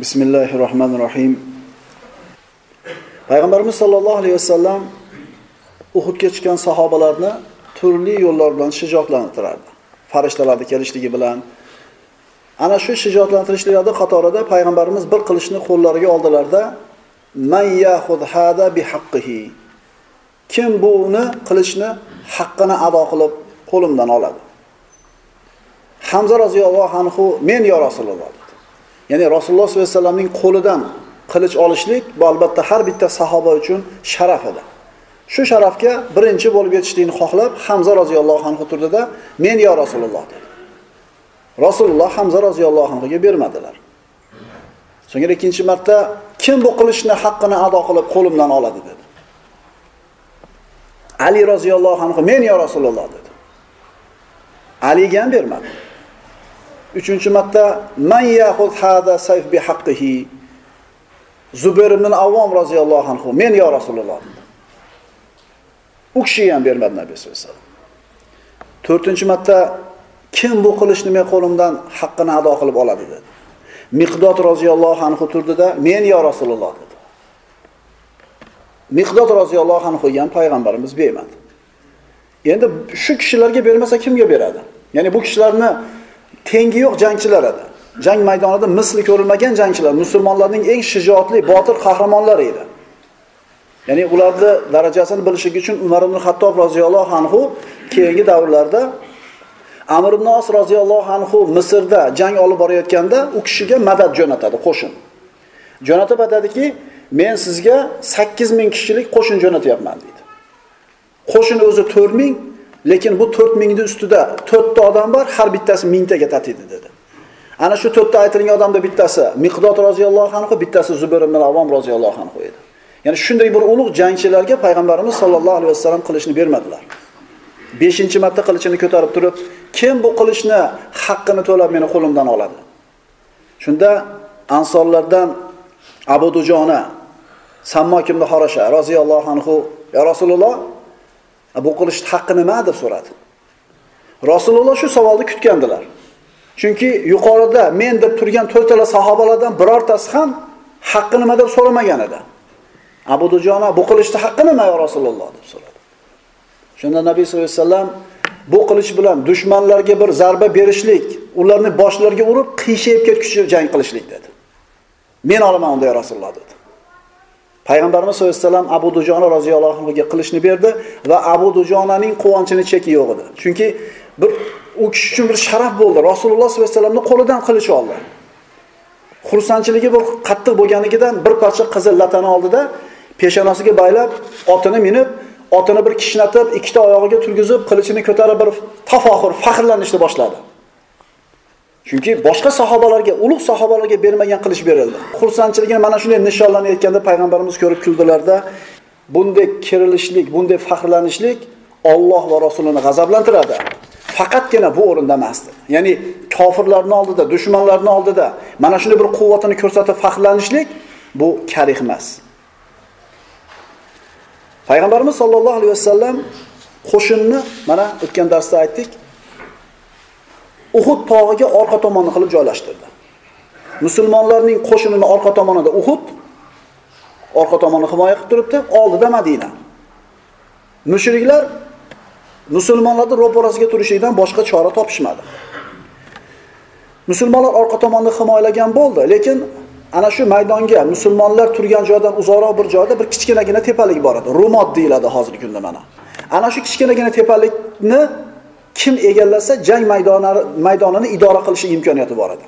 bismillahi rohmanir rohim payg'ambarimiz sollallohu alayhi vasallam uhudga chiqqan sahobalarni turli yo'llar bilan shijoatlantirardi. Farishtalarni kelishligi bilan. Ana shu shijoatlantirishlarni qatorida payg'ambarimiz bir qilichni qo'llariga oldilarda man yahud hada bi haqqihi kim buni qilichni haqqini ado qilib qo'limdan oladi. Hamza roziyallohu anhu men yo rasululloh ya'ni rasululloh sollallohu alayhi vasallamning qo'lidan qilich olishlik bu albatta har bitta sahoba uchun sharaf edi. Shu sharafga birinchi bo'lib yetishlikni xohlab hamza roziyallohu anhu turdida men yo rasululloh dedi. Rasululloh hamza roziyallohu anhuga bermadilar. So'ngra ikkinchi marta kim bu qilichni haqqini ado qilib qo'limdan oladi dedi. Ali roziyallohu anhu men yo rasululloh dedi. Aliga ham bermadi. Uchinchi marta man yahud hada sayf bi haqqihi? Zubayr ibn avvom roziyallohu anhu men yo rasululloh. Dedi u kishiga ham bermadi nabiy sallallohu alayhi vasallam. To'rtinchi marta kim bu qilichni men qo'limdan haqqini ado qilib oladi? dedi. Miqdod roziyallohu anhu turdida men yo rasululloh dedi. Miqdod roziyallohu anhuga ham payg'ambarimiz bermadi endi shu kishilarga bermasa kimga beradi? Ya'ni bu kishilarni tengi yo'q jangchilar edi. Jang maydonida misli ko'rilmagan jangchilar musulmonlarning eng shijoatli botir qahramonlari edi. Ya'ni ularni darajasini bilishlik uchun umar ibn hattob roziyallohu anhu keyingi davrlarda amir ibn os roziyallohu anhu misrda jang olib borayotganda u kishiga madad jo'natadi qo'shin. Jo'natib aytadiki men sizga sakkiz ming kishilik qo'shin jo'natyapman deydi. Qo'shin o'zi to'rt ming lekin bu to'rt mingni ustida to'rtta odam bor har bittasi mingtaga tatiydi dedi. Ana shu to'rtta aytilgan odamda bittasi miqdod roziyallohu anhu bittasi zubayr ibn avvom roziyallohu anhu edi. Ya'ni shunday bir ulug' jangchilarga payg'ambarimiz sollallohu alayhi vasallam qilichni bermadilar. Beshinchi marta qilichini ko'tarib turib kim bu qilichni haqqini to'lab meni qo'limdan oladi? Shunda ansorlardan abu dujona sammok ibn horasha roziyallohu anhu ya rasululloh bu qilishni haqqi nima? deb so'radi. Rasululloh shu savolni kutgandilar. Chunki yuqorida men deb turgan to'rtala sahobalardan birortasi ham haqqi nima? deb so'ramagan edi. Abu dujona bu qilishni haqqi nima yo rasululloh? deb so'radi. Shunda nabiy sallallohu alayhi vasallam bu qilich bilan dushmanlarga bir zarba berishlik ularni boshlariga urib qiyshayib ketguncha jang qilishlik dedi. Men olaman unda yo rasululloh dedi. Payg'ambarimiz sallallohu alayhi vasallam abu dujona roziyallohu anhuga qilichni berdi va abu dujonaning quvonchini cheki yo'q edi. Chunki bir u kishi uchun bir sharaf bo'ldi. Rasululloh sollallohu alayhi vasallamni qo'lidan qilich oldi. Xursandchiligi bir qattiq bo'lganligidan bir parcha qizil latani oldida peshonasiga baylab otini minib otini bir kishnatib ikkita oyog'iga turgizib qilichini ko'tarib bir tafoxur faxrlanishni boshladi. Chunki boshqa sahobalarga ulug' sahobalarga bermagan qilish berildi. Xursandchiligini mana shunday nishonlanayotganda payg'ambarimiz ko'rib kuldilarda bunday kirilishlik bunday faxrlanishlik Alloh va rasulini g'azablantiradi. Faqatgina bu o'rinda emasdi ya'ni kofirlarni oldida dushmanlarni oldida mana shunday bir quvvatini ko'rsatib faxrlanishlik bu karih emas. Payg'ambarimiz sollallohu alayhi vasallam qo'shinni mana o'tgan darsda aytdik. Uhud tog'iga orqa tomonni qilib joylashtirdi. Musulmonlarning qo'shinini orqa tomonida Uhud, orqa tomonni himoya qilib turibdi, oldida Madina. Mushriklar musulmonlarning ro'parasiga turishlikdan boshqa chora topishmadi. Musulmonlar orqa tomonni himoyalagan bo'ldi, lekin ana shu maydonga musulmonlar turgan joydan uzoqroq bir joyda bir kichkinagina tepalik bor edi. Rumot deyiladi hozirgi kunda mana. Ana shu kichkinagina tepalikni kim egallasa jang maydonlari maydonini idora qilish imkoniyati bor edi.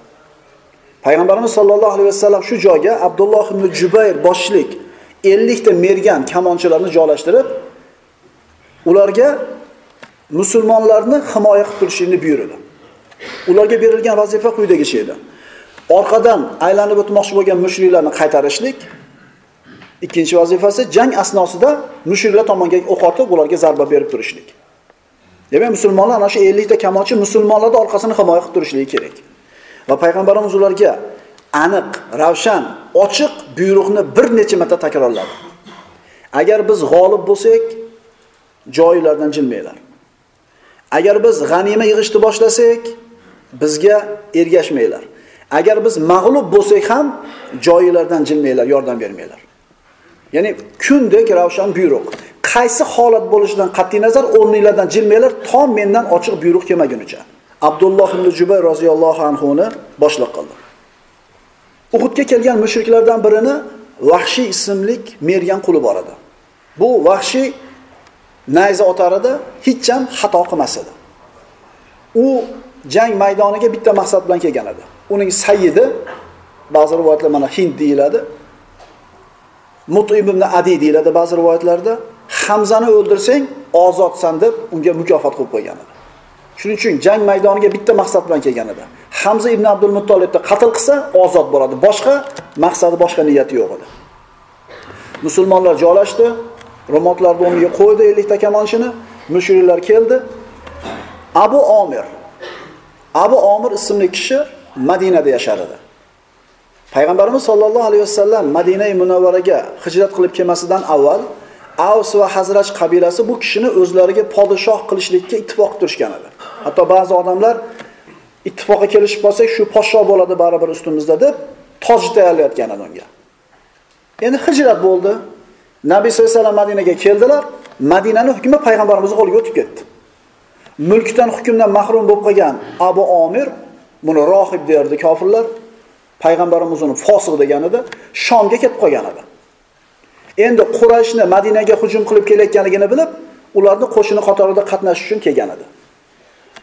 Payg'ambarimiz sollallohu alayhi vasallam shu joyga Abdulloh ibn Jubayr boshlik 50 ta mergan kamonchilarni joylashtirib, ularga musulmonlarni himoya qilib turishini buyurdi. Ularga berilgan vazifa quyidagicha edi. Orqadan aylanib o'tmoqchi bo'lgan mushriklarni qaytarishlik, ikkinchi vazifasi jang asnosida mushriklar tomonga o'q otib, ularga zarba berib turishlik. Demak, musulmonlar ana shu 50 ta kamonchi musulmonlarning orqasini himoya qilib turishligi kerak. Va payg'ambarimiz ularga aniq, ravshan, ochiq buyruqni bir necha marta takrorladi. Agar biz g'olib bo'lsak, joylardan jilmanglar. Agar biz g'anima yig'ishni boshlasak, bizga ergashmanglar. Agar biz mag'lub bo'lsak ham joylardan jilmanglar, yordam bermanglar. Ya'ni kundek ravshan buyruq. Qaysi holat bo'lishidan qat'iy nazar o'rninglardan jilmanglar, tom mendan ochiq buyruq kelmagunicha. Abdulloh ibn Jubayr roziyallohu anhu ni boshliq qildi. Uhudga kelgan mushriklardan birini Vahshiy ismlik mergan quli bor edi. Bu Vahshiy nayza otar edi, hech ham xato qilmas edi. U jang maydoniga bitta maqsad bilan kelgan edi. Uning sayyidi ba'zi rivoyatlar mana Hind deyiladi. Mut'im ibn Adi deyiladi ba'zi rivoyatlarda. Hamzani o'ldirsang ozodsan deb unga mukofot qo'yib qo'ygan edi. Shuning uchun jang maydoniga bitta maqsad bilan kelgan edi. Hamza ibn Abdul Muttolibni qatl qilsa ozod bo'ladi. Boshqa maqsadi, boshqa niyati yo'q edi. Musulmonlar joylashdi, ro'motlarni o'rniga qo'ydi 50 ta kamonchini, mushriklar keldi. Abu Omir Abu Omir ismli kishi Madinada yashar edi. Payg'ambarimiz sollallohu alayhi vasallam Madinai Munawvaraga hijrat qilib kelmasidan avval Avs va Hazraj qabilasi bu kishini o'zlariga podshoh qilishlikka ittifoq turishgan edi. Hatto ba'zi odamlar ittifoqqa kelishib qolsak, shu podshoh bo'ladi baribir ustimizda deb toj tayyorlayotgan edi unga. Endi hijrat bo'ldi. Nabiy sollallohu alayhi vasallam Madinaga keldilar. Madinaning hukmi payg'ambarimiz qo'liga o'tib ketdi. Mulkdan hukmdan mahrum bo'lib qolgan Abu Omir, buni rohib derdi kofirlar. Payg'ambarimiz uni fosiq degan edi, Shomga ketib qolgan edi. Endi Qurayshni Madinaga hujum qilib kelayotganligini bilib, ularni qo'shini qatorida qatnashish uchun kelgan edi.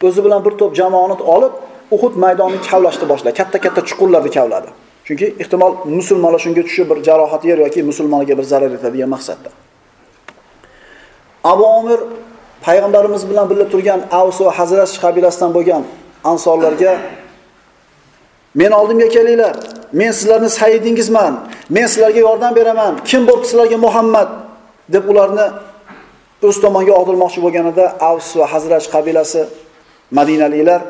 O'zi bilan bir to'p jamoani olib, Uhud maydonini kavlashni boshladi. Katta-katta chuqurlarni kavladi. Chunki ehtimol musulmonlar shunga tushib bir jarohat yer yoki musulmonlarga bir zarar yetadigan maqsadda. Abu Omir payg'ambarimiz bilan birga turgan Avs va Hazrat qabilasidan bo'lgan ansorlarga Men oldimga kelinglar. Men sizlarni sayyidingizman. Men sizlarga yordam beraman. Kim bo'lib sizlarga Muhammad deb ularni o'z tomonga og'dirmoqchi bo'lganida Avs va Hazraj qabilasi Madinaliklar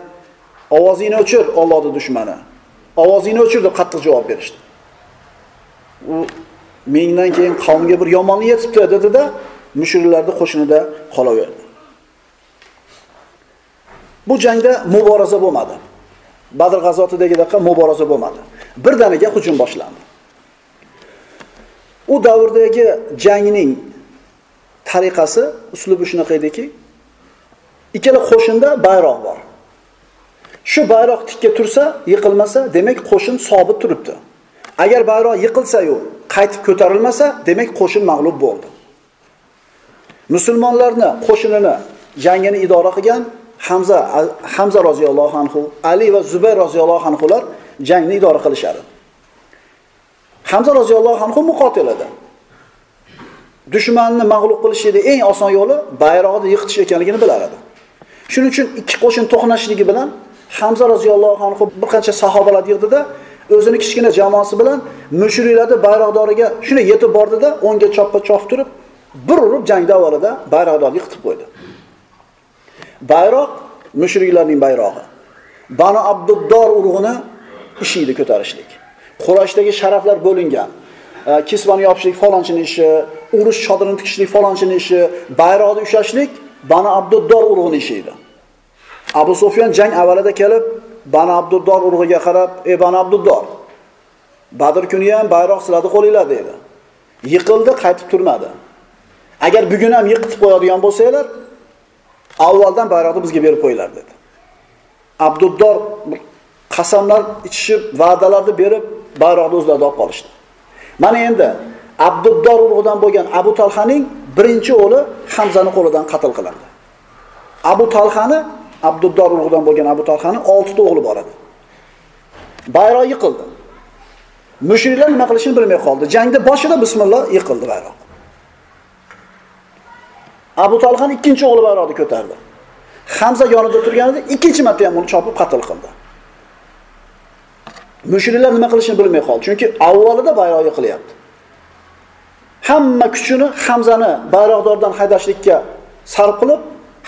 ovozingni o'chir, Allohning dushmani. Ovozingni o'chir deb qattiq javob berishdi. U mendan keyin qavmga bir yomonlik yetibdi dedi-da, mushriklarning qo'shinida qolaverdi. Bu jangda muboraza bo'lmadi. Badr g'azotidagidaqa muboraza bo'lmadi. Birdaniga hujum boshlandi. U davrdagi jangning tariqasi, uslubi shunaqa ediki, ikkala qo'shinda bayroq bor. Shu bayroq tikka tursa, yiqilmasa, demak qo'shin sobit turibdi. Agar bayroq yiqilsa-yu, qaytib ko'tarilmasa, demak qo'shin mag'lub bo'ldi. Musulmonlarni qo'shinini jangini idora qilgan Hamza Hamza roziyallohu anhu, Ali va Zubayr roziyallohu anhular jangni idora qilishadi. Hamza roziyallohu anhu muqotil edi. Dushmanni mag'lub qilishning eng oson yo'li bayroqni yiqitish ekanligini bilar edi. Shuning uchun ikki qo'shin to'qnashligi bilan Hamza roziyallohu anhu bir qancha sahobalar yig'dida o'zini kichkina jamoasi bilan mushriklarni bayroqdoriga shuni yetib bordida, o'ngga choppa chopib turib, bir urib jangda avvalida bayroqdorni yiqitib qo'ydi. Bayroq mushriklarning bayrog'i. Banu Abduddor urug'ini ishiydi ko'tarishlik. Qurashdagi sharaflar bo'lingan. Kisvani yopishlik falonchining ishi, urush chodirini tikishlik falonchining ishi, bayroqni ushlashlik Banu Abduddor urug'ini ishi edi. Abu Sufyan jang avvalida kelib, Banu Abduddor urug'iga qarab, "Ey Banu Abduddor, Badr kuni ham bayroq sizlarni qo'linglar" dedi. Yiqildi, qaytib turmadi. Agar bugun ham yiqitib qo'yadigan bo'lsanglar, avvaldan bayroqni bizga berib qo'yinglar dedi. Abduddor qasamlar ichishib, va'dalarni berib, bayroqni o'zlarida olib qolishdi. Mana endi Abduddor urug'idan bo'lgan Abu Talhaning birinchi o'g'li Hamzani qo'lidan qatl qilindi. Abu Talhani Abduddor urug'idan bo'lgan Abu talhani oltita o'g'li bor edi. Bayroq yiqildi. Mushriklar nima qilishini bilmay qoldi. Jangda boshida bismillah yiqildi bayroq. Abu Talhan ikkinchi o'g'li bayroqni ko'tardi. Hamza yonida turganida ikkinchi marta ham uni chopib qatl qildi. Mushriklar nima qilishini bilmay qoldi, chunki avvalida bayroqni qilyapti. Hamma kuchini Hamzani bayroqdordan haydashlikka sarf qilib,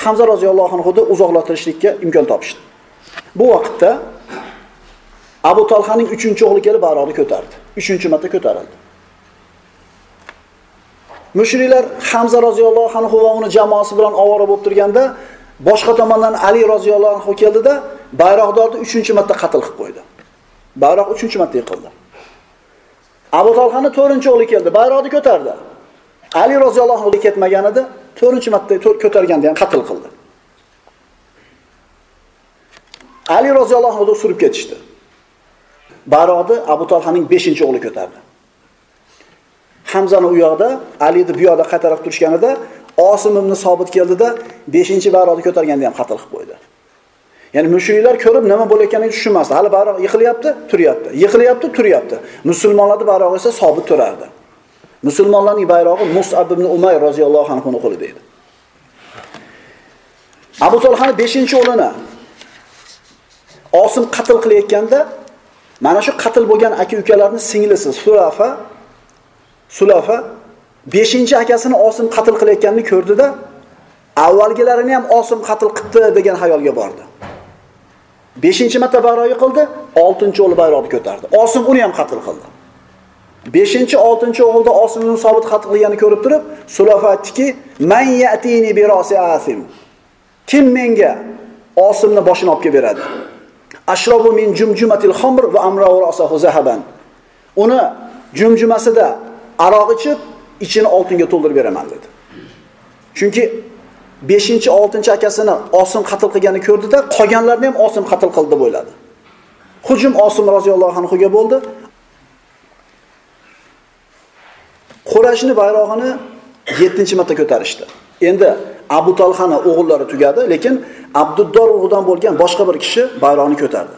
Hamza roziyallohu anhu uzoqlashtirishlikka imkon topishdi. Bu vaqtda Abu Talhaning 3-o'g'li kelib bayroqni ko'tardi. 3-marta ko'tarildi. Mushriklar Hamza roziyallohu anhu va uni jamoasi bilan ovora bo'lib turganda boshqa tomondan Ali roziyallohu anhu keldida bayroqdorni 3-marta qatl qilib qo'ydi. Bayroq 3-marta yiqildi. Abu Talhani 4-o'g'li keldi, bayroqni ko'tardi. Ali roziyallohu anhu ketmagan edi, 4-marta ko'targanda ham qatl qildi. Ali roziyallohu anhu surib ketishdi. Bayroqni Abu Talhaning 5-o'g'li ko'tardi. Hamzani u yoqda, Alini bu yoqda qaytarib turishganida Osim ibn Sobit keldida 5-bayroqni ko'targanda ham qatl qilib qo'ydi. Ya'ni mushriklar ko'rib nima bo'layotganini tushunmasdi. Hali bayroq yiqilyapti, turyapti. Yiqilyapti, turyapti. musulmonlarni bayrog'i esa sobit turardi. Musulmonlarning bayrog'i Mus'ab ibn umay roziyallohu anhu qo'lida edi. Abu tolhani 5-o'g'lini Osim qatl qilayotganda mana shu qatl bo'lgan aka ukalarni singlisi surafa Sulofa 5-akasini Osim qatl qilayotganini ko'rdida, avvalgilarini ham Osim qatl qildi degan xayolga bordi. 5-marta bayroq qildi, 6-o'g'li bayroqni ko'tardi. Osim uni ham qatl qildi. 5-chi, 6-chi o'g'ilda Osimning sobit qatl qilganini ko'rib turib, Sulofa aytdiki, "Man ya'tini bi rasi asim." Kim menga Osimni boshini olib kelib beradi? Ashrobu min jumjumatil xamr va amra rasahu zahaban. Uni jumjumasida aroq ichib, ichini oltinga to'ldirib beraman dedi. Chunki 5-chi, 6-chi akasini Osim qatl qilganini ko'rdida, qolganlarni ham Osim qatl qildi deb o'yladi. Hujum Osim roziyallohu anhu ga bo'ldi. Qurashni bayrog'ini 7-marta ko'tarishdi. Endi Abu Talhani o'g'illari tugadi, lekin Abduddor o'g'idan bo'lgan boshqa bir kishi bayroqni ko'tardi.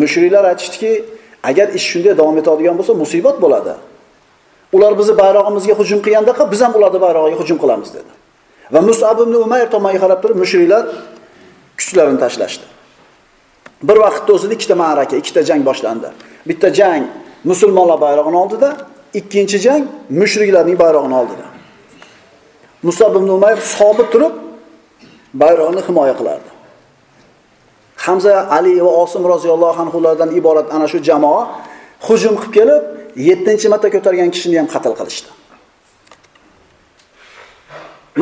Mushriklar aytishdiki, agar ish shunday davom etadigan bo'lsa, musibat bo'ladi. Ular bizni bayrog'imizga hujum qilganda, biz ham ularning bayrog'iga hujum qilamiz dedi. Va Mus'ab ibn Umayr tomonga qarab turib mushriklar kuchlarini tashlashdi. Bir vaqtda o'zida ikkita ma'raka, ikkita jang boshlandi. Bitta jang musulmonlar bayrog'ini oldida, ikkinchi jang mushriklarning bayrog'ini oldida. Mus'ab ibn Umayr sobit turib bayroqni himoya qilardi. Hamza, Ali va Osim roziyallohu anhulardan iborat ana shu jamoa hujum qilib kelib, 7-marta ko'targan kishini ham qatl qilishdi.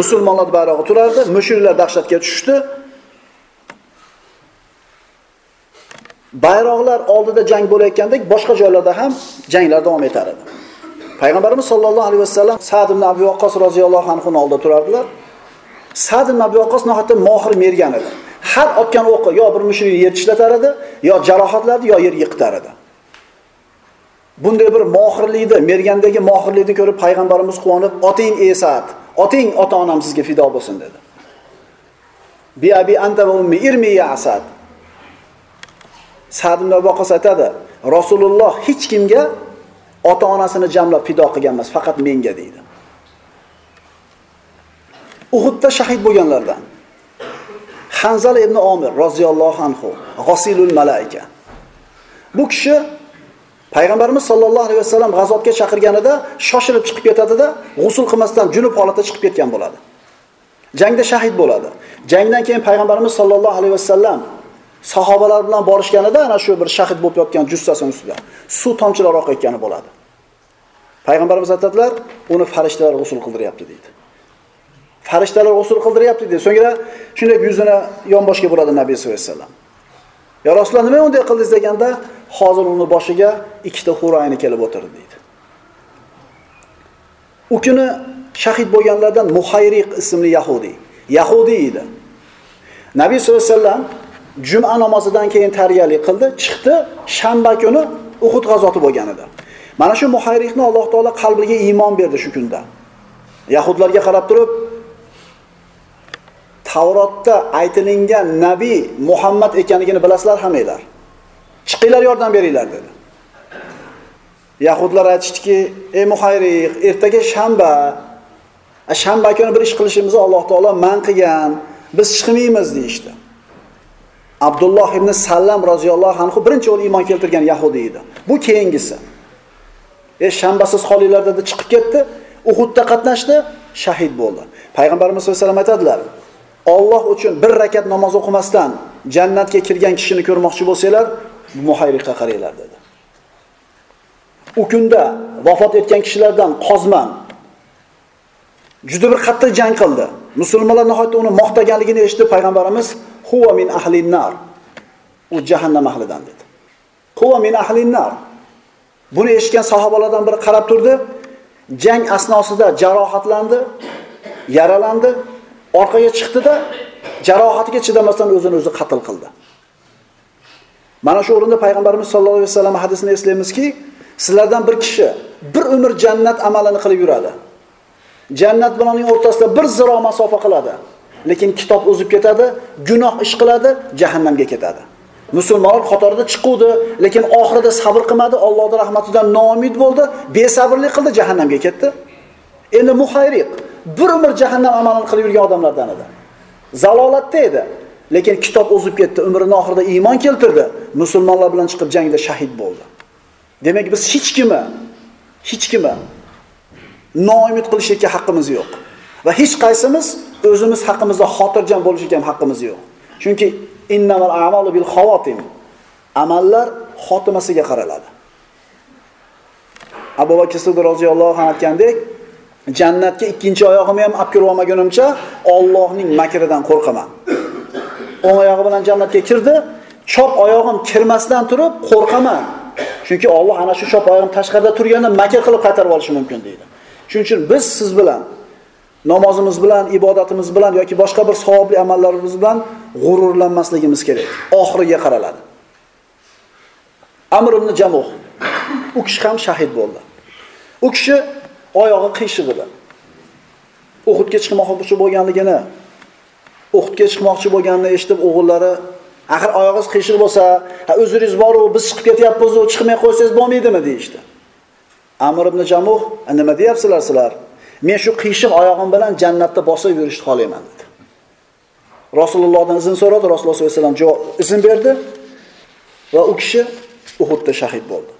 Musulmonlar bayrog'i turardi, mushriklar dahshatga tushdi. Bayroqlar oldida jang bo'layotgandek boshqa joylarda ham janglar davom etar edi. Payg'ambarimiz sollallohu alayhi vasallam Sa'd ibn Abi Waqqas roziyallohu anhu oldida turardilar. Sa'd ibn Abi Waqqas nihoyatda mohir mergan edi. Har otgan o'qi yo bir mushrikni yer tishlatar edi, yo jarohatlardi, yo yer yiqitar edi. Bunday bir mohirlikni, mergandagi mohirlikni ko'rib payg'ambarimiz quvonib, "Oting ey oting ota-onam sizga fido bo'lsin" dedi. Bi abi anta va ummi irmi ya Asad. Sa'd ibn Abi aytadi, Rasululloh hech kimga ota-onasini jamlab fido qilgan emas, faqat menga deydi. Uhudda shahid bo'lganlardan Hanzala ibn Omir roziyallohu anhu, g'osilul malaika. Bu kishi Payg'ambarimiz sollallohu alayhi vasallam g'azotga chaqirganida shoshilib chiqib ketadida, g'usul qilmasdan junub holatda chiqib ketgan bo'ladi. Jangda shahid bo'ladi. Jangdan keyin payg'ambarimiz sollallohu alayhi vasallam sahobalar bilan borishganida ana shu bir shahid bo'lib yotgan jussasining ustida suv tomchilari oqayotgani bo'ladi. Payg'ambarimiz aytadilar, uni farishtalar g'usul qildiryapti deydi. Farishtalar g'usul qildiryapti deydi. So'ngra shunday yuzini yonboshga bo'ladi Nabiy sollallohu alayhi vasallam. Ya Rasululloh nima unday qildingiz deganda, hozir uni boshiga ikkita hurayni kelib o'tirdi deydi. U kuni shahid bo'lganlardan Muhayriq ismli yahudi. Yahudi edi. Nabiy sollallohu alayhi vasallam juma namozidan keyin tarbiyalik qildi, chiqdi, shanba kuni Uhud g'azoti bo'lgan edi. Mana shu Muhayriqni Alloh taolo qalbiga iymon berdi shu kunda. Yahudlarga qarab turib, Tavrotda aytilingan nabiy Muhammad ekanligini bilasizlar hammanglar. Chiqinglar yordam beringlar dedi. Yahudlar aytishdiki, "Ey Muhayriq, ertaga shanba. Shanba kuni bir ish qilishimizni Alloh taolo man qilgan. Biz chiqmaymiz" deyishdi. Abdulloh ibn Sallam roziyallohu anhu birinchi o'l iymon keltirgan yahudi edi. Bu keyingisi. E shanbasiz qolinglar dedi, chiqib ketdi. Uhudda qatnashdi, shahid bo'ldi. Payg'ambarimiz sollallohu alayhi vasallam aytadilar: Alloh uchun bir rakat namoz o'qimasdan jannatga kirgan kishini ko'rmoqchi bo'lsanglar, muhayriqqa qaranglar dedi. U kunda vafot etgan kishilardan Qozman juda bir qattiq jang qildi. Musulmonlar nihoyatda uni maqtaganligini eshitib payg'ambarimiz huwa min ahlin nar. U jahannam ahlidan dedi. Huwa min ahlin nar. Buni eshitgan sahobalardan biri qarab turdi. Jang asnosida jarohatlandi, yaralandi, orqaga chiqdida jarohatiga chidamasdan o'zini o'zi qatl qildi. Mana shu o'rinda payg'ambarimiz sollallohu alayhi vasallam hadisini eslaymizki, sizlardan bir kishi bir umr jannat amalini qilib yuradi. Jannat bilan uning o'rtasida bir ziro masofa qiladi. Lekin kitob o'zib ketadi, gunoh ish qiladi, jahannamga ketadi. Musulmonlar qatorida chiquvdi, lekin oxirida sabr qilmadi, Allohning rahmatidan noumid bo'ldi, besabrlik qildi, jahannamga ketdi. Endi muhayriq bir umr jahannam amalini qilib yurgan odamlardan edi. Zalolatda edi. Lekin kitob o'zib ketdi, umrining oxirida iymon keltirdi, musulmonlar bilan chiqib jangda shahid bo'ldi. Demak, biz hech kimni hech kimni noumid qilishga haqqimiz yo'q. Va hech qaysimiz o'zimiz haqimizda xotirjam bo'lishga ham haqqimiz yo'q. Chunki innamal a'malu bil xavotim. Amallar xotimasiga qaraladi. Abu Bakr Siddiq roziyallohu anhu aytgandek, jannatga ikkinchi oyog'imni ham olib kirib olmagunimcha Allohning makridan qo'rqaman. O'ng oyog'i bilan jannatga kirdi, chop oyog'im kirmasdan turib qo'rqaman. Chunki Alloh ana shu chop oyog'im tashqarida turganda makr qilib qaytarib olishi mumkin deydi. Shuning uchun biz siz bilan namozimiz bilan, ibodatimiz bilan yoki boshqa bir savobli amallarimiz bilan g'ururlanmasligimiz kerak. Oxiriga qaraladi. Amr ibn Jamuh u kishi ham shahid bo'ldi. U kishi oyog'i qiyshiq edi. Uhudga chiqmoqchi bo'lganligini, Uhudga chiqmoqchi bo'lganini eshitib o'g'illari axir oyog'ingiz qiyshiq bo'lsa, ha o'zingiz boru biz chiqib ketyapmiz chiqmay qo'ysangiz bo'lmaydimi deyishdi. Amr ibn Jamuh, nima deyapsizlar sizlar? Men shu qiyshiq oyog'im bilan jannatda bosib yurishni xohlayman dedi. Rasulullohdan izn so'radi, Rasululloh sollallohu alayhi vasallam izn berdi va u kishi Uhudda shahid bo'ldi.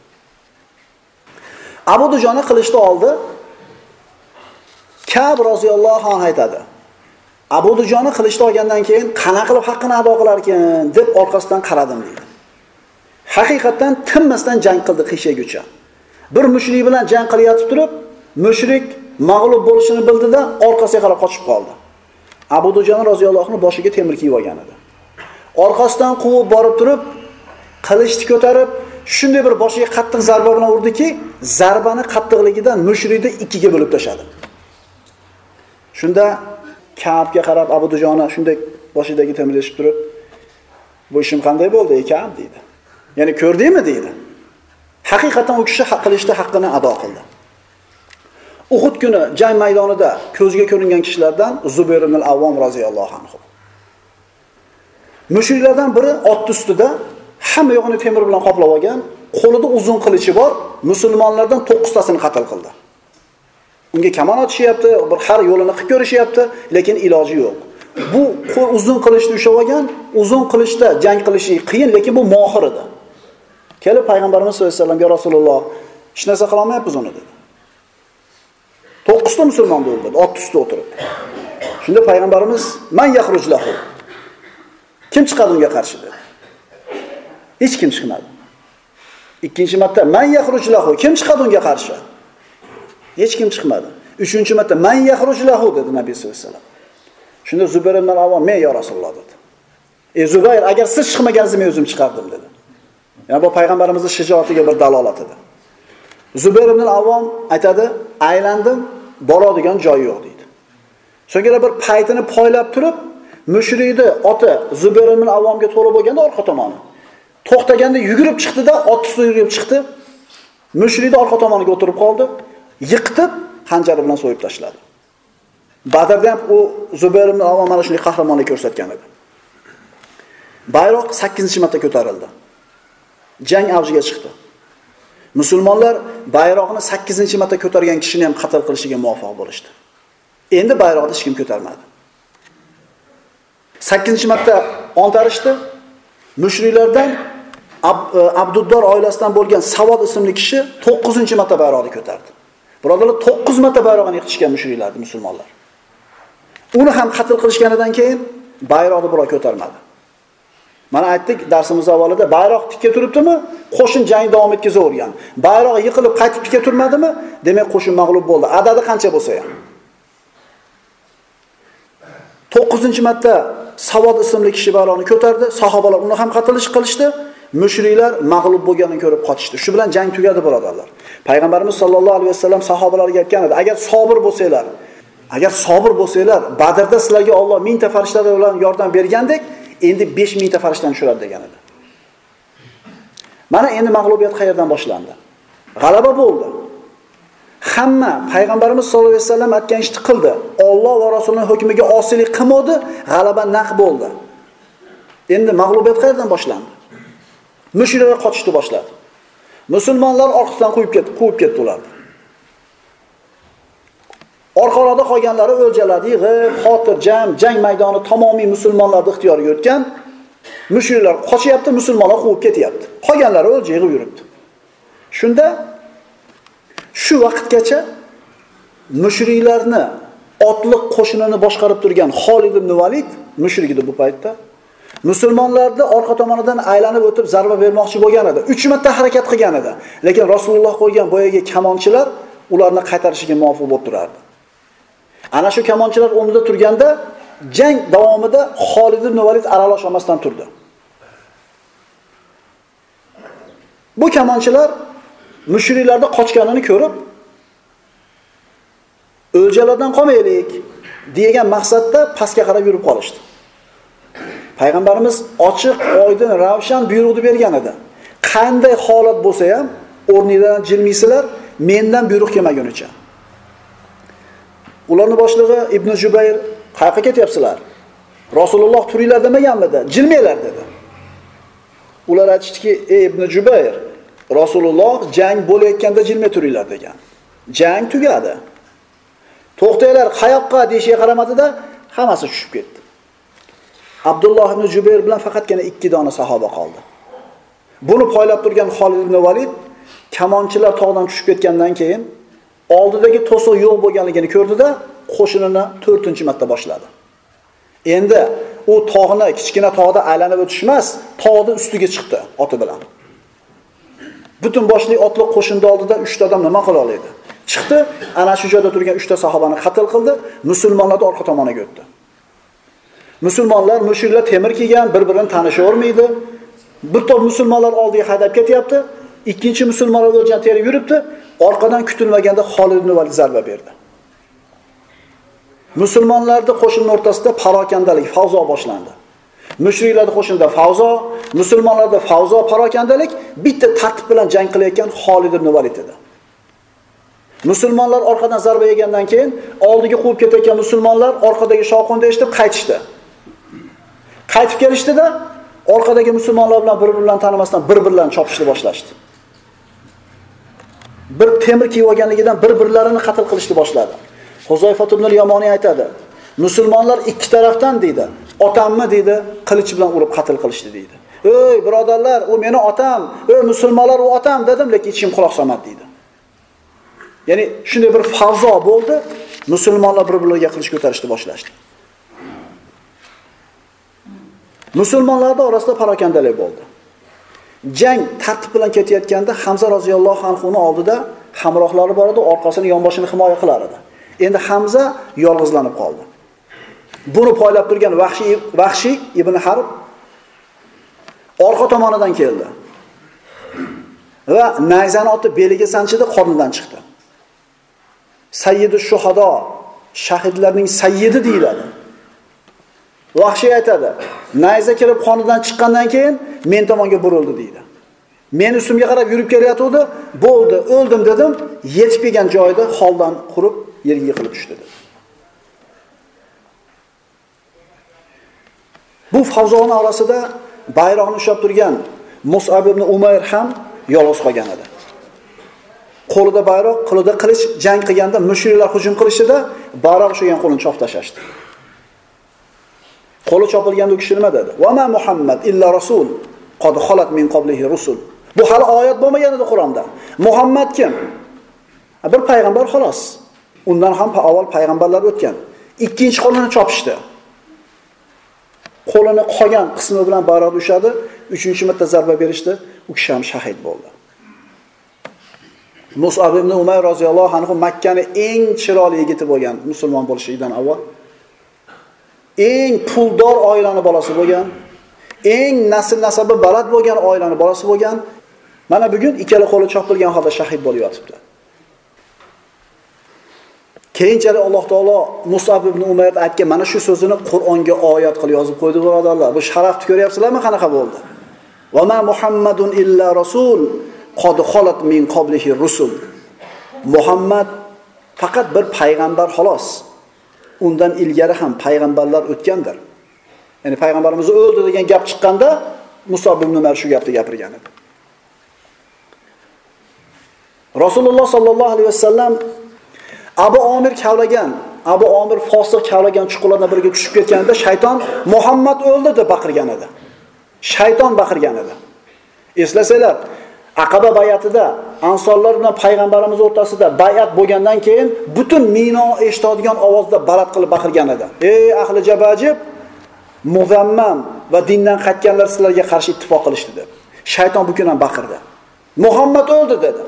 Abu Dujona qilichni oldi. Kab roziyallohu anhu aytadi. Abu Dujoni qilishni olgandan keyin qanaqa qilib haqqini ado qilar ekan deb orqasidan qaradim deydi. Haqiqatan tinmasdan jang qildi qishagucha. Bir mushrik bilan jang qilayotib turib, mushrik mag'lub bo'lishini bildida orqasiga qarab qochib qoldi. Abu Dujoni roziyallohu anhu boshiga temir kiyib olgan edi. Orqasidan quvib borib turib, qilichni ko'tarib, shunday bir boshiga qattiq zarba bilan urdiki, zarbani qattiqligidan mushrikni ikkiga bo'lib tashladi. Shunda Ka'bga qarab Abu Dujona shunday boshidagi temirlashib turib, bu ishim qanday bo'ldi, ekan dedi. Ya'ni ko'rdingmi dedi. Haqiqatan u kishi haq qilishda haqqini ado qildi. Uhud kuni jang maydonida ko'zga ko'ringan kishilardan Zubayr ibn al-Avvom roziyallohu anhu. Mushriklardan biri ot ustida hamma yo'g'ini temir bilan qoplab olgan, qo'lida uzun qilichi bor, musulmonlardan 9 tasini qatl qildi. Unga kamon otishyapti, bir har yo'lini qilib ko'rishyapti, lekin iloji yo'q. Bu qo'l uzun qilichni ushlab olgan, uzun qilichda jang qilishi qiyin, lekin bu mohir edi. Kelib payg'ambarimiz sollallohu alayhi vasallamga Rasululloh hech narsa qilolmayapmiz uni dedi. To'qqizta musulmon o'ldirdi, ot ustida o'tirib. Shunda payg'ambarimiz man yahrujlahu. Kim chiqadi unga qarshi dedi. Hech kim chiqmadi. Ikkinchi marta man yahrujlahu. Kim chiqadi unga qarshi? Hech kim chiqmadi. Uchinchi marta man yaxruj lahu dedi Nabiy sollallohu alayhi vasallam. Shunda Zubayr ibn al-Avvam men yo Rasululloh dedi. Ey Zubayr, agar siz chiqmaganingizni men o'zim chiqardim dedi. Ya'ni bu payg'ambarimizning shijoatiga bir dalolat edi. Zubayr ibn avvom aytadi, aylandim, boradigan joyi yo'q deydi. So'ngra bir paytini poylab turib, mushrikni oti Zubayr ibn avvomga to'g'ri bo'lganda orqa tomoni. To'xtaganda yugurib chiqdi-da, ot ustida yugurib chiqdi. Mushrikni orqa tomoniga o'tirib qoldi, yiqitib xanjari bilan so'yib tashladi. Badrda ham u Zubayr ibn al-Avvom mana shunday qahramonlik ko'rsatgan edi. Bayroq 8-marta ko'tarildi. Jang avjiga chiqdi. Musulmonlar bayroqni 8-marta ko'targan kishini ham qatl qilishiga muvaffaq bo'lishdi. Endi bayroqni hech kim ko'tarmadi. 8-marta ontarishdi. Mushriklardan Ab, Abduddor oilasidan bo'lgan Savod ismli kishi 9-marta bayroqni ko'tardi. Birodarlar 9 marta bayroqni yiqitishgan mushriklarni musulmonlar. Uni ham qatl qilishganidan keyin bayroqni birov ko'tarmadi. Mana aytdik darsimiz avvalida bayroq tikka turibdimi? Qo'shin jang davom etkazavergan. Bayroq yiqilib qaytib tikka turmadimi? Demak qo'shin mag'lub bo'ldi. Adadi qancha bo'lsa ham. 9-marta Savod ismli kishi bayroqni ko'tardi, sahobalar uni ham qatl qilishdi. Mushriklar mag'lub bo'lganini ko'rib qochishdi. Shu bilan jang tugadi, birodarlar. Payg'ambarimiz sollallohu alayhi vasallam sahobalarga aytgan edi, agar sobir bo'lsanglar, agar sobir bo'lsanglar, Badrda sizlarga Alloh mingta farishtalar bilan yordam bergandek, endi besh mingta farishtani tushiradi degan edi. Mana endi mag'lubiyat qayerdan boshlandi? G'alaba bo'ldi. Hamma payg'ambarimiz sollallohu alayhi vasallam aytgan ishni qildi. Alloh va Rasulining hukmiga osiylik qilmadi, g'alaba naq bo'ldi. Endi mag'lubiyat qayerdan boshlandi? Mushriklar qochishni boshladi. Musulmonlar orqasidan qo'yib ketdi, quvib ketdi ularni. Orqalarda qolganlari o'ljaladi, yig'ib, xotirjam jang maydoni tamomiy musulmonlarning ixtiyoriga o'tgan. Mushriklar qochyapti, musulmonlar quvib ketyapti. Qolganlari o'lja yig'ib yuribdi. Shunda shu vaqtgacha mushriklarni otliq qo'shinini boshqarib turgan Xolid ibn Valid mushrik edi bu paytda. Musulmonlarni orqa tomonidan aylanib o'tib zarba bermoqchi bo'lgan edi. 3 marta harakat qilgan edi. Lekin Rasululloh qo'ygan boyagi kamonchilar ularni qaytarishiga muvaffaq bo'lib turardi. Ana shu kamonchilar o'rnida turganda jang davomida Xolid ibn Valid aralash olmasdan turdi. Bu kamonchilar mushriklarni qochganini ko'rib o'ljalardan qolmaylik degan maqsadda pastga qarab yurib qolishdi. Payg'ambarimiz ochiq, oydin, ravshan buyruqni bergan edi. Qanday holat bo'lsa ham o'rningizdan jilmaysizlar, mendan buyruq kelmagunicha. Ularning boshlig'i Ibn Jubayr qayoqqa ketyapsizlar? Rasululloh turinglar demaganmidi? Jilmanglar dedi. Ular aytishdiki, "Ey Ibn Jubayr, Rasululloh jang bo'layotganda jilmay turinglar" degan. Jang tugadi. To'xtanglar, qayoqqa deyishiga qaramadida hammasi tushib ketdi. Abdulloh ibn Jubayr bilan faqatgina ikki dona sahoba qoldi. Buni poylab turgan Xolid ibn Valid kamonchilar tog'dan tushib ketgandan keyin oldidagi to'siq yo'q bo'lganligini ko'rdida qo'shinini 4-marta boshladi. Endi u tog'ni kichkina tog'da aylanib o'tish emas, tog'ni ustiga chiqdi oti bilan. Butun boshli otliq qo'shinni oldida 3 ta odam nima qila oladi? Chiqdi, ana shu joyda turgan 3 ta sahobani qatl qildi, musulmonlarni orqa tomoniga o'tdi. Musulmonlar mushriklar temir kiygan, bir-birini tanishavermaydi. Bir to'p musulmonlar oldiga haydab ketyapti. Ikkinchi musulmonlar o'ljan terib yuribdi. Orqadan kutilmaganda Xolid ibn Valid zarba berdi. Musulmonlarni qo'shinning o'rtasida parokandalik, favzo boshlandi. Mushriklarning qo'shinida favzo, musulmonlarda favzo, parokandalik bitta tartib bilan jang qilayotgan Xolid ibn Valid edi. Musulmonlar orqadan zarba yegandan keyin oldiga quvib ketayotgan musulmonlar orqadagi shovqinni eshitib qaytishdi. Qaytib kelishdida orqadagi musulmonlar bilan bir-birlarini tanimasdan bir-birlarini chopishni boshlashdi. Bir temir kiyib olganligidan bir-birlarini qatl qilishni boshladi. Huzayfat ibn al-Yamoniy aytadi. Musulmonlar ikki tarafdan deydi. Otammi deydi, qilich bilan urib qatl qilishdi deydi. "Ey birodarlar, u meni otam, ey musulmonlar u otam" dedim, lekin hech kim quloq solmadi deydi. Ya'ni shunday bir favzo bo'ldi, musulmonlar bir-birlarga qilich ko'tarishni boshlashdi. Musulmonlar orasida parokandalik bo'ldi. Jang tartib bilan ketayotganda Hamza roziyallohu anhu ning oldida hamrohlari bor edi, orqasini yonboshini himoya qilar edi. Endi Hamza yolg'izlanib qoldi. Buni poylab turgan Vahshiy Vahshiy ibn Harb orqa tomonidan keldi. Va nayzani otib beliga sanchidi, qornidan chiqdi. Sayyidu shuhado, shahidlarning sayyidi deyiladi. Vahshiy aytadi, nayza kirib xonadan chiqqandan keyin men tomonga burildi deydi. Men ustimga qarab yurib kelayotgandi, bo'ldi, o'ldim dedim, yetib kelgan joyida holdan qurib yerga yiqilib tushdi dedi. Bu favzoni orasida bayroqni ushlab turgan Mus'ab ibn Umayr ham yolg'iz qolgan edi. Qo'lida bayroq, qo'lida qilich jang qilganda mushriklar hujum qilishdida bayroq ushlagan qo'lini chop tashlashdi. Qo'li chopilganda u kishi nima dedi? "Va ma Muhammad illa rasul, qad xolat min qablihi rusul." Bu hali oyat bo'lmagan edi Qur'onda. Muhammad kim? Bir payg'ambar xolos. Undan ham avval payg'ambarlar o'tgan. Ikkinchi qo'lini chopishdi. Qo'lini qolgan qismi bilan bayroq ushadi, uchinchi marta zarba berishdi, u kishi ham shahid bo'ldi. Mus'ab ibn Umar roziyallohu anhu Makkani eng chiroyli yigiti bo'lgan musulmon bo'lishidan avval eng puldor oilani bolasi bo'lgan, eng nasl nasabi baland bo'lgan oilani bolasi bo'lgan mana bugun ikkala qo'li chopilgan holda shahid bo'lib yotibdi. Keyinchalik Alloh taolo Musab ibn Umayr aytgan mana shu so'zini Qur'onga oyat qilib yozib qo'ydi birodarlar. Bu sharafni ko'ryapsizlarmi qanaqa bo'ldi? Va ma Muhammadun illa rasul qad xolat min qablihi rusul. Muhammad faqat bir payg'ambar xolos. Undan ilgari ham payg'ambarlar o'tgandir. Ya'ni payg'ambarimiz o'ldi degan gap chiqqanda muso ibn shu gapni gapirgan edi. Rasululloh sallallohu alayhi vasallam Abu Omir kavlagan, Abu Omir fosiq kavlagan chuqurlardan biriga tushib ketganida shayton Muhammad o'ldi deb baqirgan edi. Shayton baqirgan edi. Eslasanglar, Aqaba bayatida ansorlar bilan payg'ambarimiz o'rtasida bayat bo'lgandan keyin butun Mino eshitadigan ovozda balat qilib baqirgan edi. Ey ahli Jabajib, muzammam va dindan qaytganlar sizlarga qarshi ittifoq qilishdi deb. Shayton bu kun ham baqirdi. Muhammad o'ldi dedi.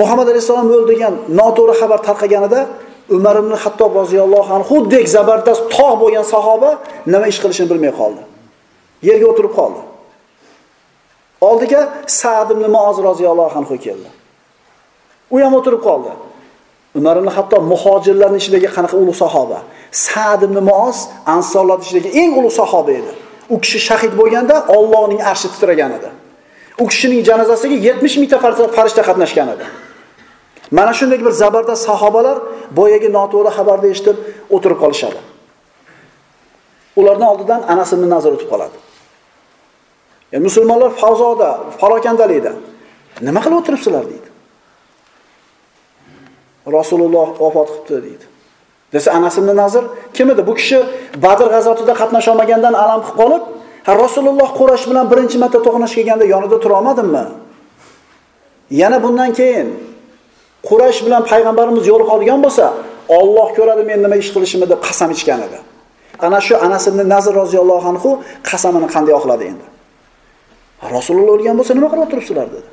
Muhammad alayhisalom o'ldi degan noto'g'ri xabar tarqaganida Umar ibn Hattob roziyallohu anhu xuddek zabardast tog' bo'lgan sahoba nima ish qilishini bilmay qoldi. Yerga o'tirib qoldi. Oldiga Sa'd ibn Muoz roziyallohu anhu keldi. U ham o'tirib qoldi. Umar ibn hatto muhojirlarning ichidagi qanaqa ulug' sahoba. Sa'd ibn Muoz ansorlar ichidagi eng ulug' sahoba edi. U kishi shahid bo'lganda Allohning arshi titragan edi. U kishining janozasiga 70 mingta farishta qatnashgan edi. Mana shunday bir zabardast sahobalar boyagi noto'g'ri xabarni eshitib o'tirib qolishadi. ulardan oldidan Anas ibn Nazar o'tib qoladi. Ya musulmonlar favzoda, parokandalikda nima qilib o'tiribsizlar deydi. Rasululloh vafot qilibdi deydi. Desa Anas ibn Nazir kim edi? Bu kishi Badr g'azotida qatnasha olmagandan alam qilib qolib, Rasululloh Quraysh bilan birinchi marta to'qnash kelganda yonida tura olmadimmi? Yana bundan keyin Quraysh bilan payg'ambarimiz yo'l qolgan bo'lsa, Alloh ko'radi men nima ish qilishimni deb qasam ichgan edi. Ana shu Anas ibn Nazir roziyallohu anhu qasamini qanday oqladi endi? Rasululloh o'lgan bo'lsa nima qilib turibsizlar dedi.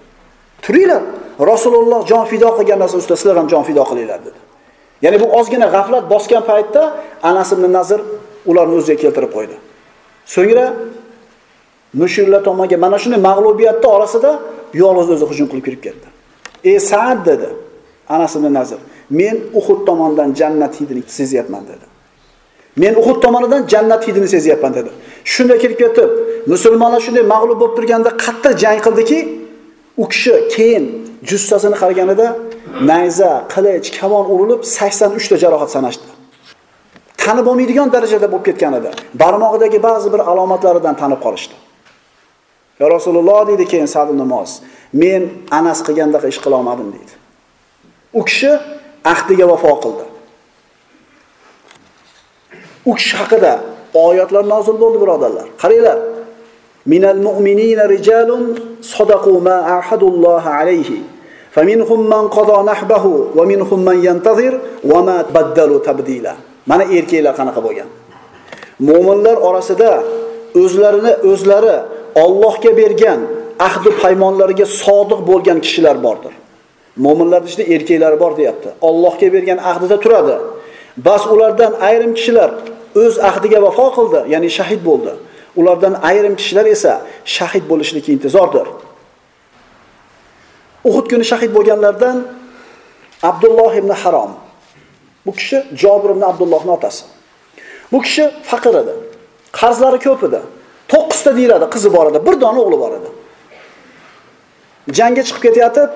Turinglar. Rasululloh jon fido qilgan narsa ustida sizlar ham jon fido qilinglar dedi. Ya'ni bu ozgina g'aflat bosgan paytda Anas ibn Nazr ularni o'ziga keltirib qo'ydi. So'ngra mushirlar tomonga mana shunday mag'lubiyatni orasida yolg'iz o'zi hujum qilib kirib ketdi. "Ey Sa'd" dedi. Anas ibn Nazr, "Men Uhud tomondan jannat hidini sezyapman" dedi. Men Uhud tomonidan jannat hidini sezyapman dedi. Shunda kirib ketib, musulmonlar shunday mag'lub bo'lib turganda qattiq jang qildiki, u kishi keyin jussasini qaraganida nayza, qilich, kamon urilib 83 ta jarohat sanashdi. Tanib olmaydigan darajada bo'lib ketgan edi. Barmog'idagi ba'zi bir alomatlaridan tanib qolishdi. Ya Rasululloh dedi keyin Sa'd namoz, men Anas qilgandaqa ish qila olmadim dedi. U kishi ahdiga vafo qildi. U kishi haqida oyatlar nozil bo'ldi birodarlar. Qaranglar. Minal mu'minina rijalun sadaqu ma ahadullohi alayhi. Faminhum man qada nahbahu va minhum man yantazir va ma baddalu tabdila. Mana erkaklar qanaqa bo'lgan. mo'minlar orasida o'zlarini o'zlari Allohga bergan ahdi paymonlariga sodiq bo'lgan kishilar bordir. Mo'minlar ichida erkaklari bor deyapti. Allohga bergan ahdida turadi. Bas ulardan ayrim kishilar o'z ahdiga vafo qildi, ya'ni shahid bo'ldi. Ulardan ayrim kishilar esa shahid bo'lishlikka intizordir. Uhud kuni shahid bo'lganlardan Abdulloh ibn Harom. Bu kishi Jabir ibn Abdullohning otasi. Bu kishi faqir edi. Qarzlari ko'p edi. 9 ta deyiladi, qizi bor edi, bir dona o'g'li bor edi. Jangga chiqib ketayotib,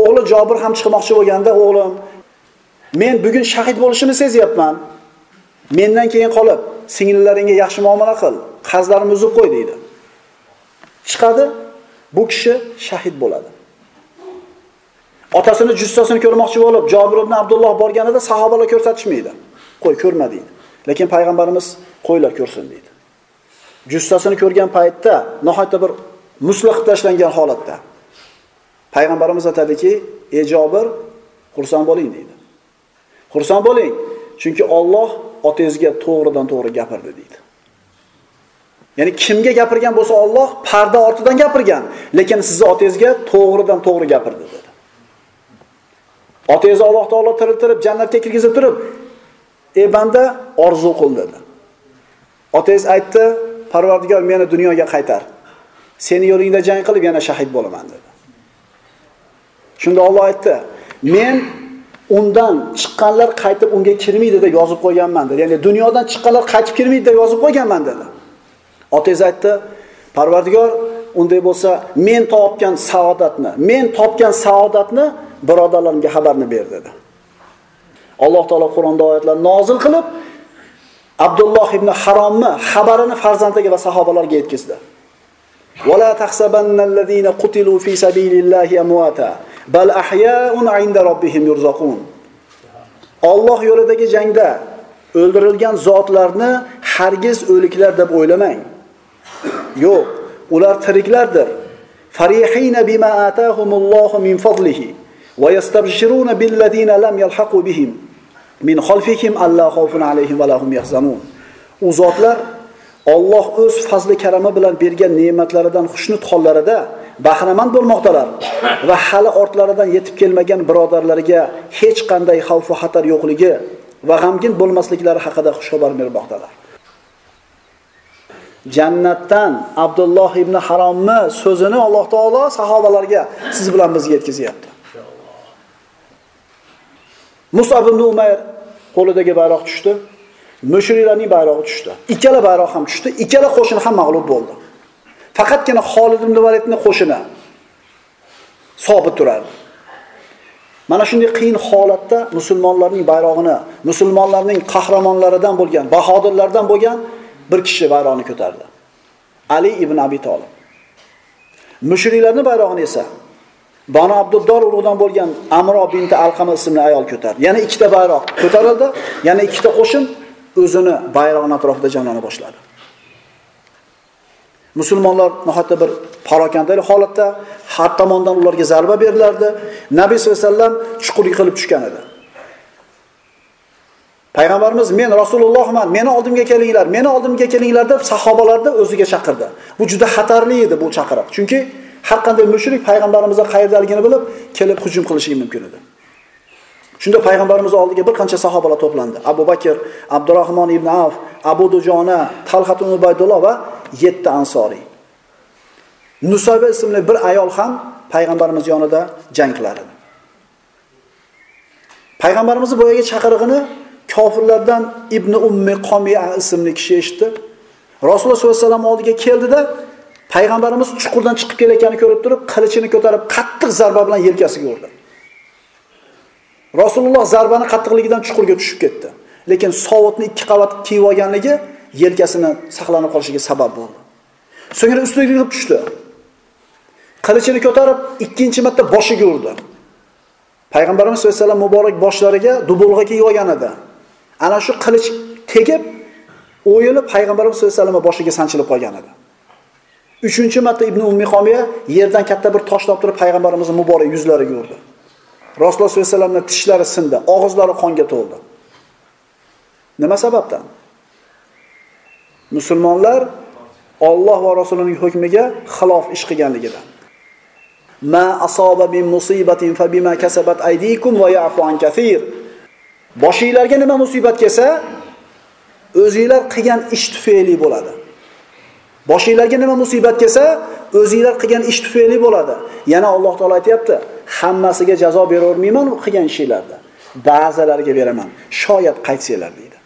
o'g'li Jabir ham chiqmoqchi bo'lganda, o'g'lim, men bugun shahid bo'lishimni sezyapman. Mendan keyin qolib, singillaringga yaxshi muomala qil, qarzlarimni uzib qo'y deydi. Chiqadi, bu kishi shahid bo'ladi. Otasini jussasini ko'rmoqchi bo'lib, Jabir ibn Abdulloh borganida sahobalar ko'rsatishmaydi. Qo'y, ko'rma deydi. Lekin payg'ambarimiz qo'ylar ko'rsin deydi. Jussasini ko'rgan paytda nihoyatda bir muslih tashlangan holatda payg'ambarimiz aytadiki, "Ey Jabir, xursand bo'ling" deydi. Xursand bo'ling, chunki Alloh otangizga to'g'ridan to'g'ri gapirdi deydi. Ya'ni kimga gapirgan bo'lsa Alloh parda ortidan gapirgan, lekin sizni otangizga to'g'ridan to'g'ri gapirdi dedi. Otangizni Alloh taolo tiriltirib jannatga kirgizib turib, "Ey banda, orzu qil" dedi. Otangiz aytdi, Parvardigor meni dunyoga qaytar. Seni yo'lingda jang qilib yana shahid bo'laman dedi. Shunda Alloh aytdi, men undan chiqqanlar qaytib unga kirmaydi deb yozib qo'yganman dedi. Ya'ni dunyodan chiqqanlar qaytib kirmaydi deb yozib qo'yganman dedi. Otangiz aytdi, Parvardigor unday bo'lsa, men topgan saodatni, men topgan saodatni birodarlarimga xabarni ber dedi. Alloh taolo Qur'onda oyatlar nozil qilib, Abdulloh ibn Haromni xabarini farzandiga va sahobalarga yetkazdi. ولا تحسبن الذين قتلوا في سبيل الله امواتا bal ahyaun inda robbihim yurzaqun Alloh yo'lidagi jangda o'ldirilgan zotlarni hargiz o'liklar deb o'ylamang. Yo'q, ular tiriklardir. Farihina bima atahumullohu min fadlihi va yastabshiruna billazina lam yalhaqu bihim min xalfihim alla xawfun alayhim va lahum yahzanun. U zotlar Alloh o'z fazli karami bilan bergan ne'matlaridan xushnud hollarida bahramand bo'lmoqdalar va hali ortlaridan yetib kelmagan birodarlariga hech qanday xavf va xatar yo'qligi va g'amgin bo'lmasliklari haqida xushxabar bermoqdalar. Jannatdan Abdulloh ibn Haromni so'zini Alloh taolo sahobalarga siz bilan bizga yetkazyapti. Musab ibn Umayr qo'lidagi bayroq tushdi. Mushriklarning bayrog'i tushdi. Ikkala bayroq ham tushdi. Ikkala qo'shin ham mag'lub bo'ldi. Faqatgina Xolid ibn Validning qo'shini sobit turardi. Mana shunday qiyin holatda musulmonlarning bayrog'ini, musulmonlarning qahramonlaridan bo'lgan, bahodirlardan bo'lgan bir kishi bayrog'ini ko'tardi. Ali ibn Abi Talib. Mushriklarning bayrog'ini esa Banu Abduddor urug'idan bo'lgan Amro binti Alqama ismli ayol ko'tardi. Yana ikkita bayroq ko'tarildi, yana ikkita qo'shin o'zini bayrog'ini atrofida jamlana boshladi. Musulmonlar nihoyatda bir parokandali holatda har tomondan ularga zarba berilardi. Nabiy sallallohu alayhi vasallam chuqur yiqilib tushgan edi. Payg'ambarimiz men Rasulullohman, meni oldimga kelinglar, meni oldimga kelinglar deb sahobalarni o'ziga chaqirdi. Bu juda xatarli edi bu chaqiriq. Chunki har qanday mushrik payg'ambarimizga qayerdaligini bilib, kelib hujum qilishi mumkin edi. Shunda payg'ambarimiz oldiga bir qancha sahobalar to'plandi. Abu Bakr, Abdurrahmon ibn Avf, Abu Dujona, Talhat ibn Ubaydulloh va 7 ansoriy. Nusayba ismli bir ayol ham payg'ambarimiz yonida jang qilar edi. Payg'ambarimizni boyaga chaqirig'ini kofirlardan Ibn Ummi Qomiya ismli kishi eshitdi. Rasululloh sollallohu alayhi vasallam oldiga keldida payg'ambarimiz chuqurdan chiqib kelayotganini ko'rib turib, qilichini ko'tarib qattiq zarba bilan yelkasiga urdi. Rasululloh zarbani qattiqligidan chuqurga tushib ketdi. Lekin sovutni ikki qavat kiyib olganligi yelkasini saqlanib qolishiga sabab bo'ldi. So'ngra ustiga yig'ib tushdi. Qilichini ko'tarib ikkinchi marta boshiga urdi. Payg'ambarimiz sollallohu alayhi vasallam muborak boshlariga dubulg'a kiyib olgan edi. Ana shu qilich tegib o'yilib payg'ambarimiz sollallohu alayhi vasallam boshiga sanchilib qolgan edi. Uchinchi marta Ibn Ummi homiya yerdan katta bir tosh toptirib payg'ambarimizning muborak yuzlariga urdi. Rasululloh sollallohu alayhi tishlari sindi, og'izlari qonga to'ldi. Nima sababdan? Musulmonlar Alloh va Rasulining hukmiga xilof ish qilganligidan. Ma asoba min musibatin fa bima kasabat aydikum va ya'fu an kathir. Boshingizlarga nima musibat kelsa, o'zingizlar qilgan ish tufayli bo'ladi. Boshingizlarga nima musibat kelsa, o'zingizlar qilgan ish tufayli bo'ladi. Yana Alloh taolo aytayapti, hammasiga jazo beravermayman qilgan ishingizlarda. Ba'zilariga beraman. Shoyat qaytsanglar deydi.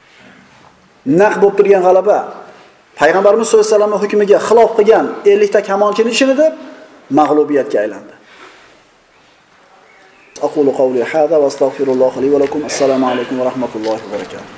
Naq bo'lib turgan g'alaba Payg'ambarimiz sollallohu alayhi vasallam hukmiga xilof qilgan 50 ta kamonchini ishini deb mag'lubiyatga aylandi. أقول قولي هذا وأستغفر الله لي ولكم السلام عليكم ورحمة الله وبركاته